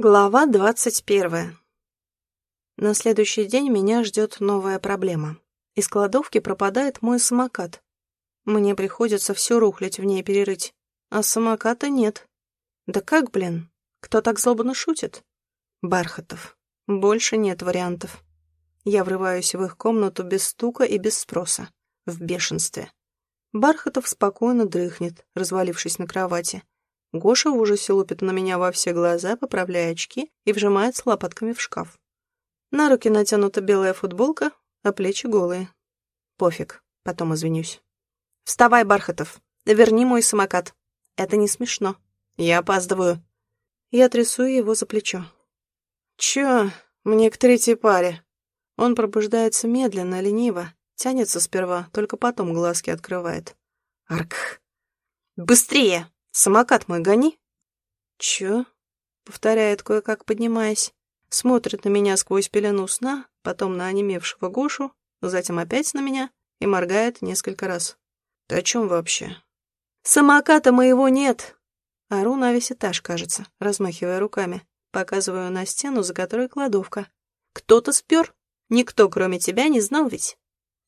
Глава двадцать первая. На следующий день меня ждет новая проблема. Из кладовки пропадает мой самокат. Мне приходится все рухлить в ней перерыть, а самоката нет. Да как, блин, кто так злобно шутит? Бархатов. Больше нет вариантов. Я врываюсь в их комнату без стука и без спроса, в бешенстве. Бархатов спокойно дрыхнет, развалившись на кровати. Гоша в ужасе лупит на меня во все глаза, поправляя очки и вжимается лопатками в шкаф. На руки натянута белая футболка, а плечи голые. Пофиг, потом извинюсь. «Вставай, Бархатов, верни мой самокат. Это не смешно. Я опаздываю». Я трясу его за плечо. «Чё? Мне к третьей паре». Он пробуждается медленно, лениво, тянется сперва, только потом глазки открывает. «Арк! Быстрее!» Самокат мой гони. Чё? Повторяет кое-как, поднимаясь. Смотрит на меня сквозь пелену сна, потом на онемевшего Гошу, затем опять на меня и моргает несколько раз. Ты о чем вообще? Самоката моего нет. Ору на весь этаж, кажется, размахивая руками. Показываю на стену, за которой кладовка. Кто-то спер? Никто, кроме тебя, не знал ведь.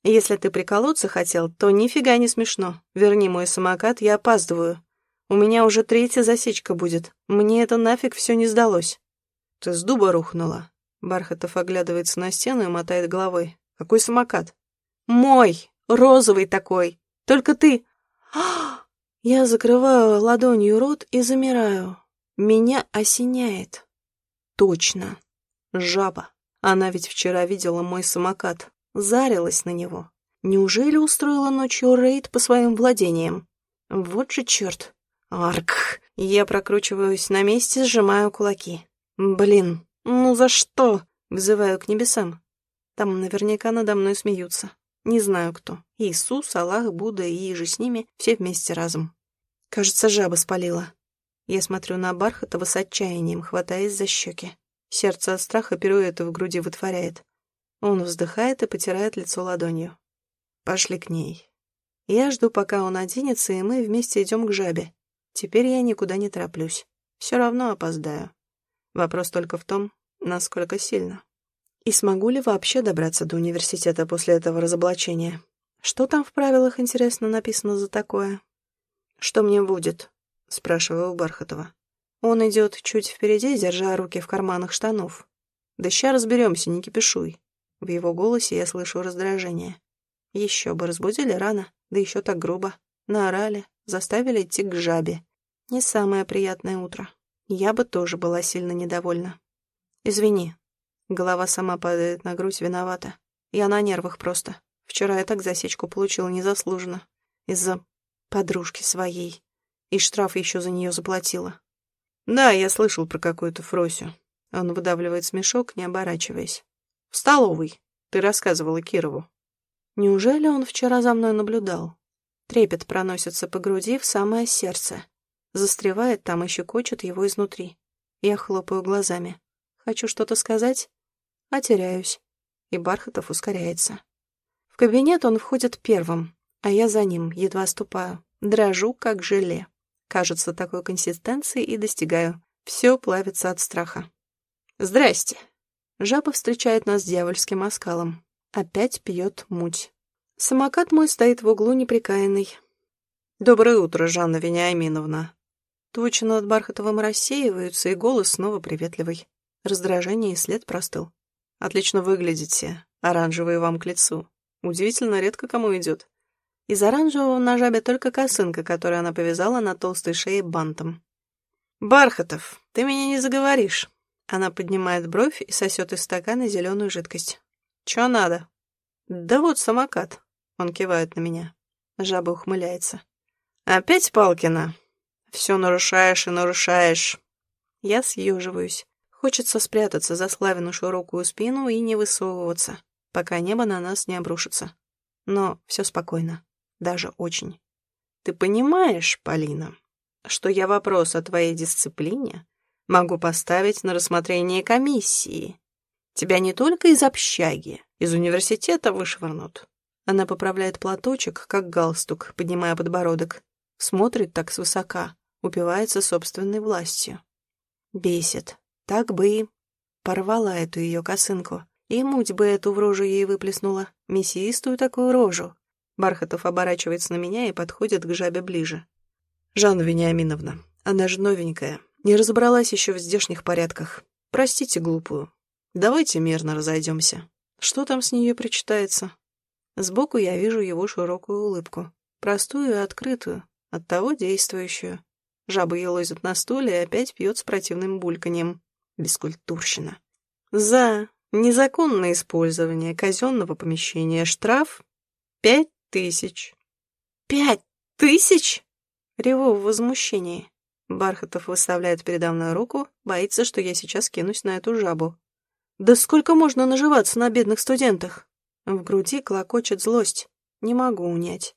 Если ты приколоться хотел, то нифига не смешно. Верни мой самокат, я опаздываю. У меня уже третья засечка будет. Мне это нафиг все не сдалось. Ты с дуба рухнула. Бархатов оглядывается на стену и мотает головой. Какой самокат? Мой! Розовый такой! Только ты... Я закрываю ладонью рот и замираю. Меня осеняет. Точно. Жаба. Она ведь вчера видела мой самокат. Зарилась на него. Неужели устроила ночью рейд по своим владениям? Вот же черт. Арк. Я прокручиваюсь на месте, сжимаю кулаки. Блин, ну за что? Вызываю к небесам. Там наверняка надо мной смеются. Не знаю кто. Иисус, Аллах, Будда и же с ними, все вместе разом. Кажется, жаба спалила. Я смотрю на Бархатова с отчаянием, хватаясь за щеки. Сердце от страха пируэты в груди вытворяет. Он вздыхает и потирает лицо ладонью. Пошли к ней. Я жду, пока он оденется, и мы вместе идем к жабе. Теперь я никуда не тороплюсь. Все равно опоздаю. Вопрос только в том, насколько сильно. И смогу ли вообще добраться до университета после этого разоблачения? Что там в правилах, интересно, написано за такое? «Что мне будет?» — спрашиваю у Бархатова. Он идет чуть впереди, держа руки в карманах штанов. «Да ща разберемся, не кипишуй». В его голосе я слышу раздражение. Еще бы разбудили рано, да еще так грубо. Наорали, заставили идти к жабе. Не самое приятное утро. Я бы тоже была сильно недовольна. Извини. Голова сама падает на грудь виновата. Я на нервах просто. Вчера я так засечку получила незаслуженно. Из-за подружки своей. И штраф еще за нее заплатила. Да, я слышал про какую-то Фросю. Он выдавливает смешок, не оборачиваясь. В столовой. Ты рассказывала Кирову. Неужели он вчера за мной наблюдал? Трепет проносится по груди в самое сердце. Застревает там и щекочет его изнутри. Я хлопаю глазами. Хочу что-то сказать, а теряюсь. И Бархатов ускоряется. В кабинет он входит первым, а я за ним, едва ступаю. Дрожу, как желе. Кажется, такой консистенции и достигаю. Все плавится от страха. «Здрасте!» Жаба встречает нас дьявольским оскалом. Опять пьет муть. Самокат мой стоит в углу неприкаянный. «Доброе утро, Жанна Вениаминовна». Тучи над Бархатовым рассеиваются, и голос снова приветливый. Раздражение и след простыл. «Отлично выглядите. Оранжевый вам к лицу. Удивительно редко кому идет. Из оранжевого на жабе только косынка, которую она повязала на толстой шее бантом. «Бархатов, ты меня не заговоришь». Она поднимает бровь и сосет из стакана зеленую жидкость. «Чё надо?» «Да вот самокат. Он кивает на меня. Жаба ухмыляется. «Опять Палкина? Все нарушаешь и нарушаешь». Я съеживаюсь. Хочется спрятаться за Славину широкую спину и не высовываться, пока небо на нас не обрушится. Но все спокойно. Даже очень. Ты понимаешь, Полина, что я вопрос о твоей дисциплине могу поставить на рассмотрение комиссии? Тебя не только из общаги, из университета вышвырнут, она поправляет платочек, как галстук, поднимая подбородок. Смотрит так свысока, упивается собственной властью. Бесит. Так бы и порвала эту ее косынку. И муть бы эту в рожу ей выплеснула. Мясистую такую рожу. Бархатов оборачивается на меня и подходит к жабе ближе. «Жанна Вениаминовна, она же новенькая. Не разобралась еще в здешних порядках. Простите глупую. Давайте мирно разойдемся. Что там с нее причитается?» Сбоку я вижу его широкую улыбку. Простую и открытую, оттого действующую. Жаба елозит на стуле и опять пьет с противным бульканьем. Бескультурщина. За незаконное использование казенного помещения штраф пять тысяч. Пять тысяч? Реву в возмущении. Бархатов выставляет передо мной руку, боится, что я сейчас кинусь на эту жабу. Да сколько можно наживаться на бедных студентах? В груди клокочет злость. Не могу унять.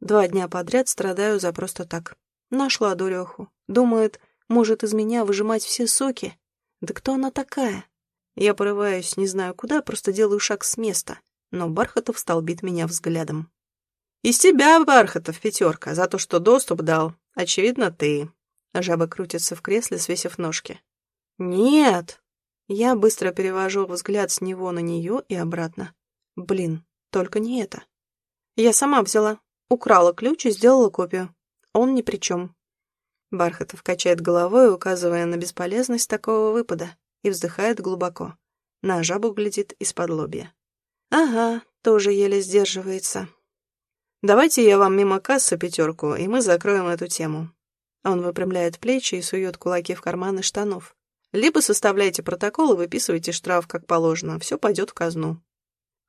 Два дня подряд страдаю за просто так. Нашла дуреху. Думает, может из меня выжимать все соки. Да кто она такая? Я порываюсь, не знаю куда, просто делаю шаг с места. Но Бархатов столбит меня взглядом. «Из тебя, Бархатов, пятерка, за то, что доступ дал. Очевидно, ты». Жаба крутится в кресле, свесив ножки. «Нет!» Я быстро перевожу взгляд с него на нее и обратно. Блин, только не это. Я сама взяла. Украла ключ и сделала копию. Он ни при чем. Бархатов качает головой, указывая на бесполезность такого выпада, и вздыхает глубоко. На жабу глядит из-под лобья. Ага, тоже еле сдерживается. Давайте я вам мимо кассы пятерку, и мы закроем эту тему. Он выпрямляет плечи и сует кулаки в карманы штанов. Либо составляйте протокол и выписывайте штраф, как положено. Все пойдет в казну.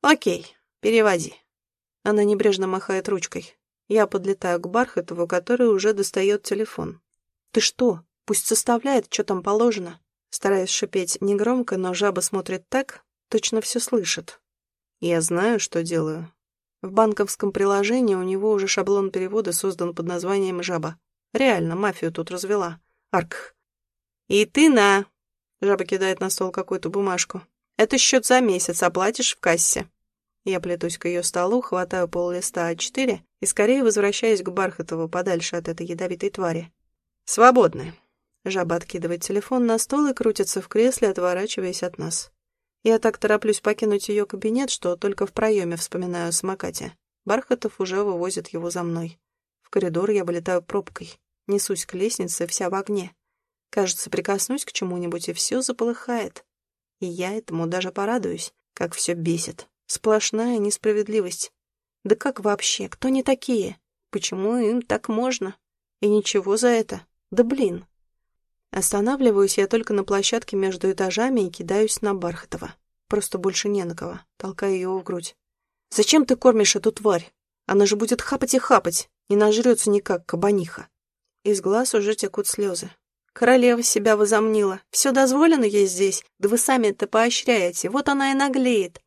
Окей, переводи. Она небрежно махает ручкой. Я подлетаю к Бархатову, который уже достает телефон. «Ты что? Пусть составляет, что там положено». Стараюсь шипеть негромко, но жаба смотрит так, точно все слышит. Я знаю, что делаю. В банковском приложении у него уже шаблон перевода создан под названием «Жаба». Реально, мафию тут развела. Арк. «И ты на...» Жаба кидает на стол какую-то бумажку. «Это счет за месяц, оплатишь в кассе». Я плетусь к ее столу, хватаю пол листа А4 и скорее возвращаюсь к Бархатову подальше от этой ядовитой твари. «Свободны». Жаба откидывает телефон на стол и крутится в кресле, отворачиваясь от нас. Я так тороплюсь покинуть ее кабинет, что только в проеме вспоминаю о самокате. Бархатов уже вывозит его за мной. В коридор я вылетаю пробкой. Несусь к лестнице, вся в огне. Кажется, прикоснусь к чему-нибудь, и все заполыхает. И я этому даже порадуюсь, как все бесит. Сплошная несправедливость. Да как вообще? Кто не такие? Почему им так можно? И ничего за это. Да блин. Останавливаюсь я только на площадке между этажами и кидаюсь на Бархатова. Просто больше не на кого. Толкаю его в грудь. «Зачем ты кормишь эту тварь? Она же будет хапать и хапать. Не нажрется никак, кабаниха». Из глаз уже текут слезы. Королева себя возомнила. Все дозволено ей здесь. Да вы сами это поощряете. Вот она и наглеет.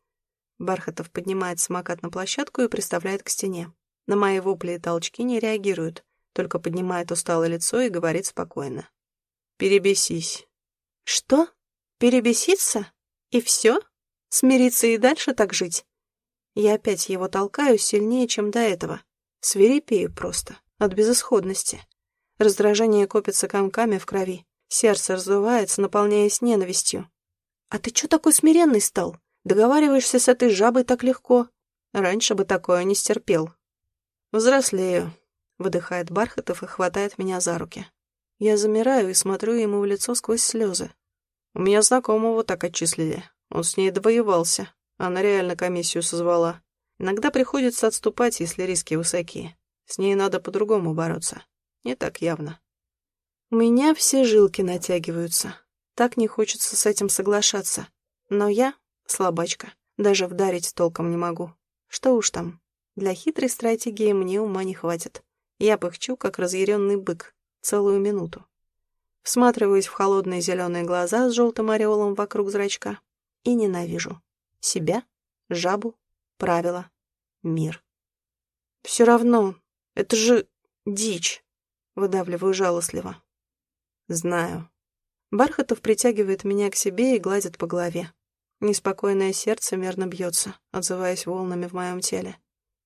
Бархатов поднимает самокат на площадку и приставляет к стене. На мои вопли и толчки не реагирует, только поднимает усталое лицо и говорит спокойно. «Перебесись». «Что? Перебеситься? И все? Смириться и дальше так жить?» Я опять его толкаю сильнее, чем до этого. Свирепею просто, от безысходности. Раздражение копится комками в крови. Сердце раздувается, наполняясь ненавистью. «А ты чё такой смиренный стал? Договариваешься с этой жабой так легко. Раньше бы такое не стерпел. Взрослею. Выдыхает Бархатов и хватает меня за руки. Я замираю и смотрю ему в лицо сквозь слезы. У меня знакомого так отчислили. Он с ней довоевался. Она реально комиссию созвала. Иногда приходится отступать, если риски высокие. С ней надо по-другому бороться. Не так явно. У меня все жилки натягиваются. Так не хочется с этим соглашаться. Но я Слабачка. Даже вдарить толком не могу. Что уж там. Для хитрой стратегии мне ума не хватит. Я пыхчу, как разъяренный бык, целую минуту. Всматриваюсь в холодные зеленые глаза с желтым ореолом вокруг зрачка и ненавижу. Себя, жабу, правила, мир. Все равно, это же дичь, выдавливаю жалостливо. Знаю. Бархатов притягивает меня к себе и гладит по голове. Неспокойное сердце мерно бьется, отзываясь волнами в моем теле.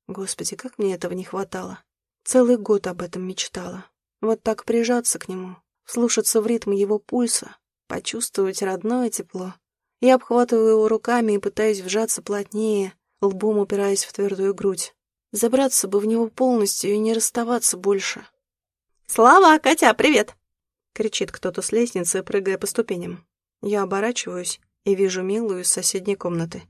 Господи, как мне этого не хватало. Целый год об этом мечтала. Вот так прижаться к нему, слушаться в ритм его пульса, почувствовать родное тепло. Я обхватываю его руками и пытаюсь вжаться плотнее, лбом упираясь в твердую грудь. Забраться бы в него полностью и не расставаться больше. «Слава, Катя, привет!» — кричит кто-то с лестницы, прыгая по ступеням. Я оборачиваюсь и вижу Милую из соседней комнаты.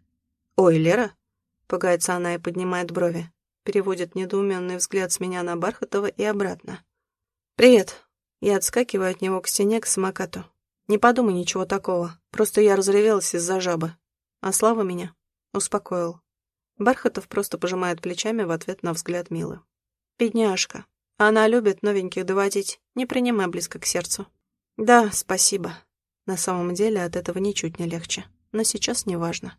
«Ой, Лера?» — пугается она и поднимает брови. Переводит недоуменный взгляд с меня на Бархатова и обратно. «Привет!» Я отскакиваю от него к стене, к самокату. Не подумай ничего такого, просто я разревелась из-за жабы. А Слава меня успокоил. Бархатов просто пожимает плечами в ответ на взгляд Милы. «Бедняжка. Она любит новеньких доводить, не принимай близко к сердцу». «Да, спасибо. На самом деле от этого ничуть не легче. Но сейчас не важно.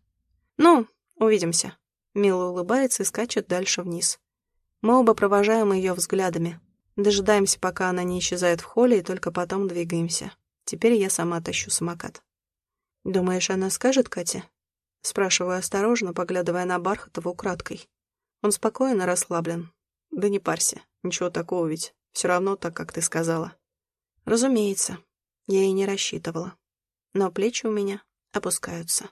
Ну, увидимся». Мила улыбается и скачет дальше вниз. Мы оба провожаем ее взглядами. Дожидаемся, пока она не исчезает в холле, и только потом двигаемся. Теперь я сама тащу самокат. «Думаешь, она скажет Кате?» Спрашиваю осторожно, поглядывая на Бархатова украдкой. Он спокоен и расслаблен. «Да не парься, ничего такого ведь. Все равно так, как ты сказала». «Разумеется. Я и не рассчитывала. Но плечи у меня опускаются».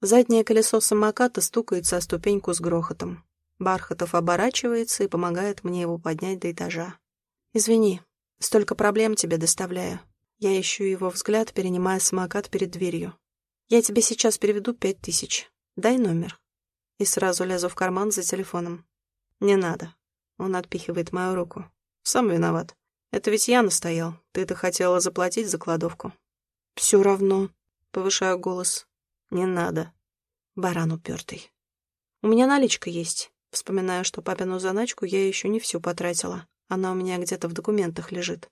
Заднее колесо самоката стукается о ступеньку с грохотом. Бархатов оборачивается и помогает мне его поднять до этажа. «Извини, столько проблем тебе доставляю». Я ищу его взгляд, перенимая самокат перед дверью. «Я тебе сейчас переведу пять тысяч. Дай номер». И сразу лезу в карман за телефоном. «Не надо». Он отпихивает мою руку. «Сам виноват. Это ведь я настоял. Ты-то хотела заплатить за кладовку». «Все равно», — повышаю голос. «Не надо». Баран упертый. «У меня наличка есть». Вспоминаю, что папину заначку я еще не всю потратила. Она у меня где-то в документах лежит.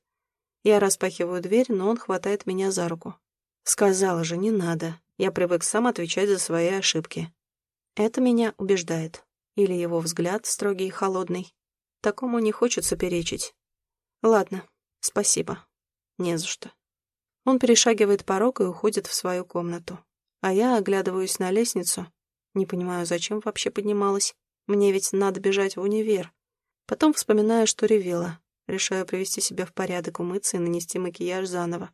Я распахиваю дверь, но он хватает меня за руку. Сказала же, не надо. Я привык сам отвечать за свои ошибки. Это меня убеждает. Или его взгляд строгий и холодный. Такому не хочется перечить. Ладно, спасибо. Не за что. Он перешагивает порог и уходит в свою комнату. А я оглядываюсь на лестницу. Не понимаю, зачем вообще поднималась. Мне ведь надо бежать в универ. Потом вспоминаю, что ревела. Решаю привести себя в порядок, умыться и нанести макияж заново.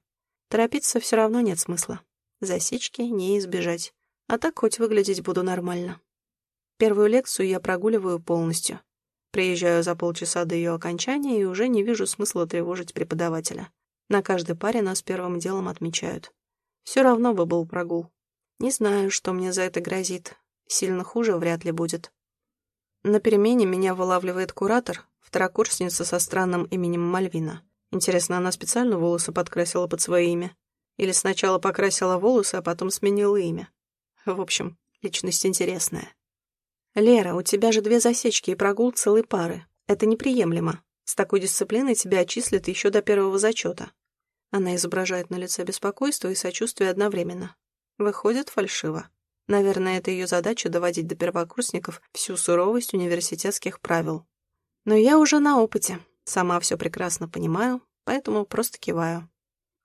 Торопиться все равно нет смысла. Засечки не избежать. А так хоть выглядеть буду нормально. Первую лекцию я прогуливаю полностью. Приезжаю за полчаса до ее окончания и уже не вижу смысла тревожить преподавателя. На каждой паре нас первым делом отмечают. Все равно бы был прогул. Не знаю, что мне за это грозит. Сильно хуже вряд ли будет. На перемене меня вылавливает куратор, Второкурсница со странным именем Мальвина. Интересно, она специально волосы подкрасила под свое имя? Или сначала покрасила волосы, а потом сменила имя? В общем, личность интересная. «Лера, у тебя же две засечки и прогул целой пары. Это неприемлемо. С такой дисциплиной тебя отчислят еще до первого зачета». Она изображает на лице беспокойство и сочувствие одновременно. Выходит фальшиво. Наверное, это ее задача доводить до первокурсников всю суровость университетских правил. Но я уже на опыте, сама все прекрасно понимаю, поэтому просто киваю.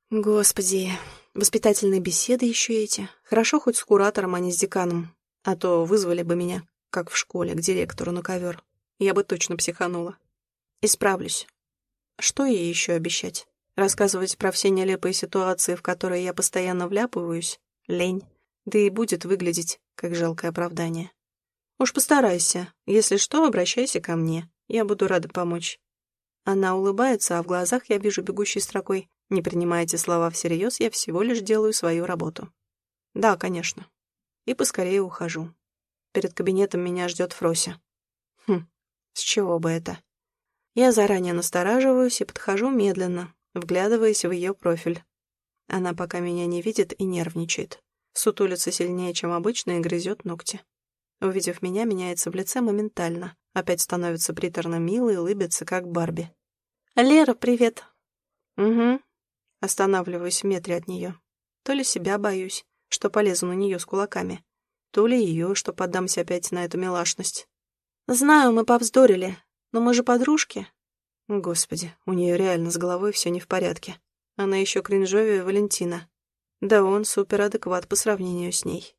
Господи, воспитательные беседы еще эти. Хорошо хоть с куратором, а не с деканом. А то вызвали бы меня, как в школе, к директору на ковер. Я бы точно психанула. Исправлюсь. Что ей еще обещать? Рассказывать про все нелепые ситуации, в которые я постоянно вляпываюсь? Лень. Да и будет выглядеть, как жалкое оправдание. Уж постарайся. Если что, обращайся ко мне. Я буду рада помочь». Она улыбается, а в глазах я вижу бегущей строкой. Не принимая эти слова всерьез, я всего лишь делаю свою работу. Да, конечно. И поскорее ухожу. Перед кабинетом меня ждет Фрося. Хм, с чего бы это? Я заранее настораживаюсь и подхожу медленно, вглядываясь в ее профиль. Она пока меня не видит и нервничает. Сутулится сильнее, чем обычно, и грызет ногти. Увидев меня, меняется в лице моментально. Опять становится приторно милой и улыбится, как Барби. «Лера, привет!» «Угу». Останавливаюсь в метре от нее. То ли себя боюсь, что полезу на нее с кулаками, то ли ее, что поддамся опять на эту милашность. «Знаю, мы повздорили, но мы же подружки». Господи, у нее реально с головой все не в порядке. Она еще кринжовее Валентина. Да он суперадекват по сравнению с ней.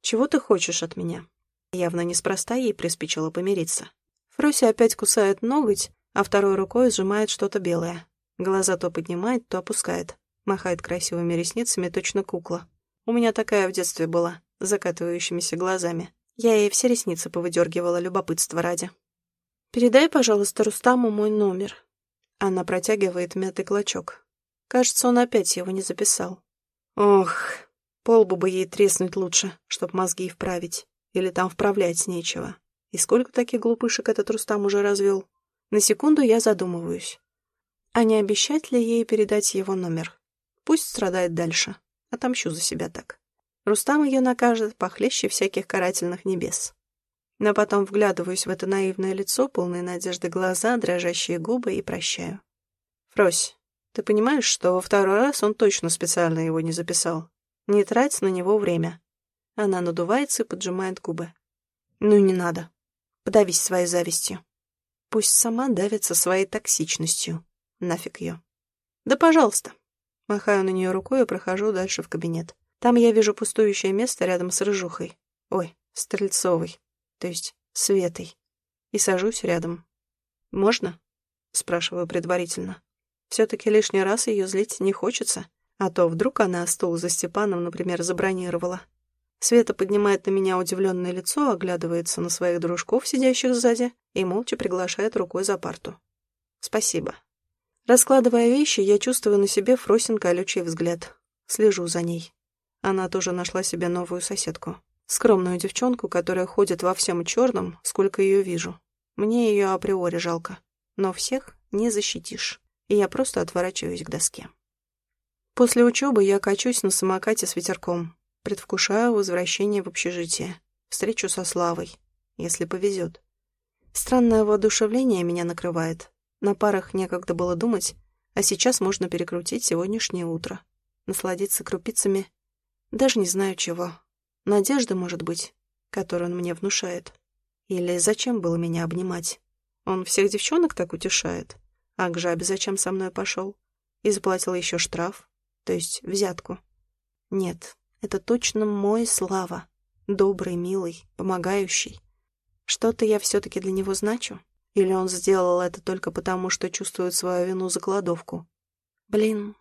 «Чего ты хочешь от меня?» Явно неспроста ей приспичило помириться. Фрося опять кусает ноготь, а второй рукой сжимает что-то белое. Глаза то поднимает, то опускает. Махает красивыми ресницами, точно кукла. У меня такая в детстве была, закатывающимися глазами. Я ей все ресницы повыдергивала, любопытство ради. «Передай, пожалуйста, Рустаму мой номер». Она протягивает мятый клочок. Кажется, он опять его не записал. Ох, полбу бы ей треснуть лучше, чтоб мозги вправить. Или там вправлять нечего. И сколько таких глупышек этот Рустам уже развел? На секунду я задумываюсь. А не обещать ли ей передать его номер? Пусть страдает дальше. Отомщу за себя так. Рустам ее накажет похлеще всяких карательных небес. Но потом вглядываюсь в это наивное лицо, полные надежды глаза, дрожащие губы и прощаю. «Фрось, ты понимаешь, что во второй раз он точно специально его не записал? Не трать на него время». Она надувается и поджимает губы. «Ну не надо. Подавись своей завистью. Пусть сама давится своей токсичностью. Нафиг ее. Да пожалуйста». Махаю на нее рукой и прохожу дальше в кабинет. Там я вижу пустующее место рядом с Рыжухой. Ой, Стрельцовой то есть Светой, и сажусь рядом. «Можно?» — спрашиваю предварительно. Все-таки лишний раз ее злить не хочется, а то вдруг она стул за Степаном, например, забронировала. Света поднимает на меня удивленное лицо, оглядывается на своих дружков, сидящих сзади, и молча приглашает рукой за парту. «Спасибо». Раскладывая вещи, я чувствую на себе Фросин колючий взгляд. Слежу за ней. Она тоже нашла себе новую соседку. Скромную девчонку, которая ходит во всем черном, сколько ее вижу. Мне ее априори жалко. Но всех не защитишь. И я просто отворачиваюсь к доске. После учебы я качусь на самокате с ветерком. Предвкушаю возвращение в общежитие. Встречу со Славой, если повезет. Странное воодушевление меня накрывает. На парах некогда было думать, а сейчас можно перекрутить сегодняшнее утро. Насладиться крупицами. Даже не знаю чего. Надежда, может быть, которую он мне внушает. Или зачем было меня обнимать? Он всех девчонок так утешает. А к жабе зачем со мной пошел? И заплатил еще штраф, то есть взятку. Нет, это точно мой Слава. Добрый, милый, помогающий. Что-то я все-таки для него значу? Или он сделал это только потому, что чувствует свою вину за кладовку? Блин.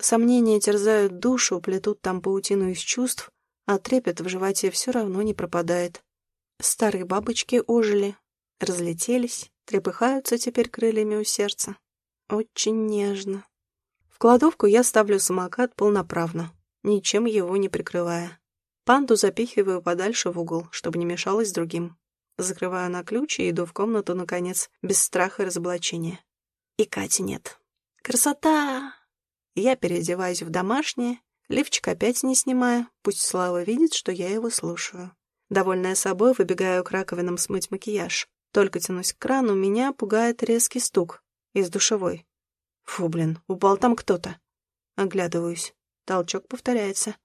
Сомнения терзают душу, плетут там паутину из чувств, а трепет в животе все равно не пропадает. Старые бабочки ожили, разлетелись, трепыхаются теперь крыльями у сердца. Очень нежно. В кладовку я ставлю самокат полноправно, ничем его не прикрывая. Панду запихиваю подальше в угол, чтобы не мешалось другим. Закрываю на ключ и иду в комнату, наконец, без страха и разоблачения. И Кати нет. Красота! Я переодеваюсь в домашнее Лифчик опять не снимая, пусть Слава видит, что я его слушаю. Довольная собой, выбегаю к раковинам смыть макияж. Только тянусь к крану, меня пугает резкий стук из душевой. Фу, блин, упал там кто-то. Оглядываюсь. Толчок повторяется.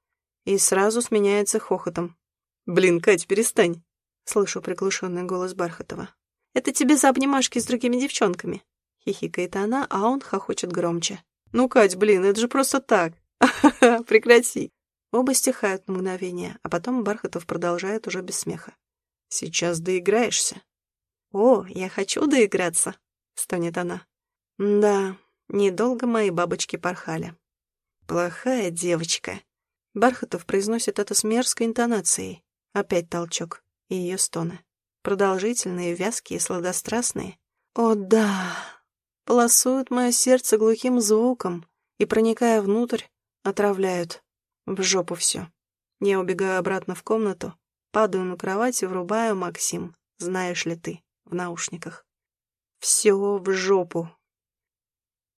И сразу сменяется хохотом. «Блин, Кать, перестань!» Слышу приглушенный голос Бархатова. «Это тебе за обнимашки с другими девчонками!» Хихикает она, а он хохочет громче. «Ну, Кать, блин, это же просто так!» прекрати!» Оба стихают мгновение, а потом Бархатов продолжает уже без смеха. «Сейчас доиграешься». «О, я хочу доиграться», — стонет она. «Да, недолго мои бабочки порхали». «Плохая девочка». Бархатов произносит это с мерзкой интонацией. Опять толчок и ее стоны. Продолжительные, вязкие, сладострастные. «О, да!» Полосуют мое сердце глухим звуком и, проникая внутрь, Отравляют. В жопу все. Я убегаю обратно в комнату, падаю на кровать и врубаю Максим, знаешь ли ты, в наушниках. Все в жопу.